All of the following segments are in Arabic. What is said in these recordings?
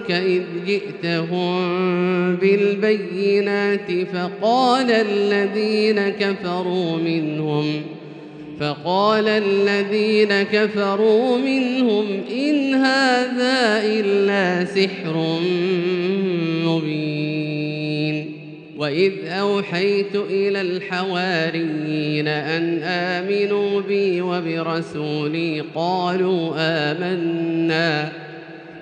ربك إذ جئتهم بالبينات فقال الذين كفروا منهم فقال الذين كفروا منهم إن هذا إلا سحر مبين. وإذ أوحيت إلى الحواريين أن آمنوا بي وبرسولي قالوا آمنا.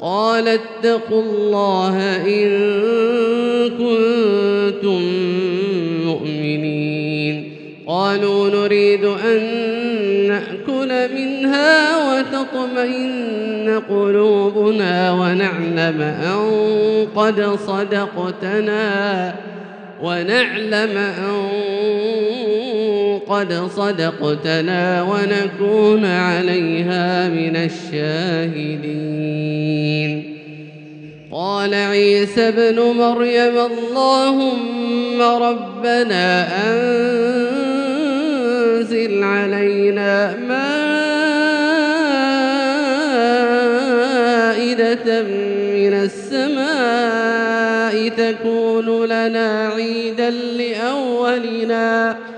قال اتقوا الله إن كنتم مؤمنين. قالوا نريد أن نأكل منها وتطمئن قلوبنا ونعلم أن قد صدقتنا ونعلم أن قد صدقتنا ونكون عليها من الشاهدين. قال عيسى ابن مريم اللهم ربنا أنزل علينا مائدة من السماء تكون لنا عيدا لأولنا. ونكون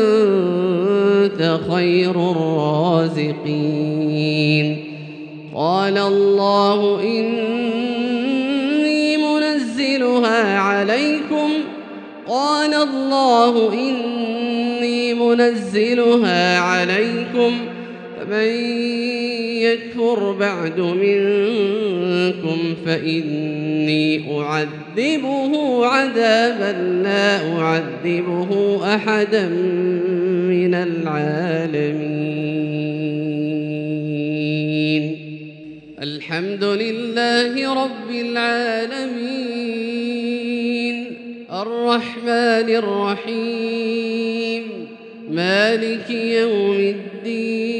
أنت خير الرازقين. قال الله إني منزلها عليكم. قال الله إني منزلها عليكم. فمن يكفر بعد منكم فإني أعذبه عذابا لا أعذبه أحدا من العالمين الحمد لله رب العالمين الرحمن الرحيم مالك يوم الدين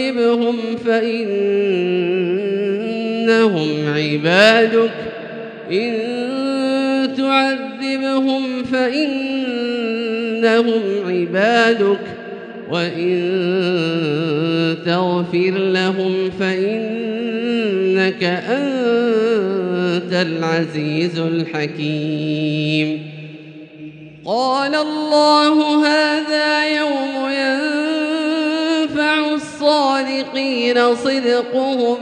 تعذبهم فإنهم عبادك. إن تعذبهم فإنهم عبادك. وإن تغفر لهم فإنك أنت العزيز الحكيم. قال الله هذا للمتقين صدقهم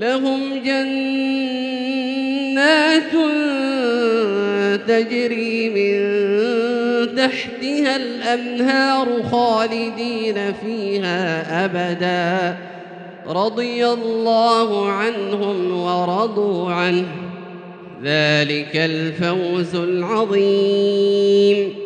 لهم جنات تجري من تحتها الأنهار خالدين فيها أبدا رضي الله عنهم ورضوا عنه ذلك الفوز العظيم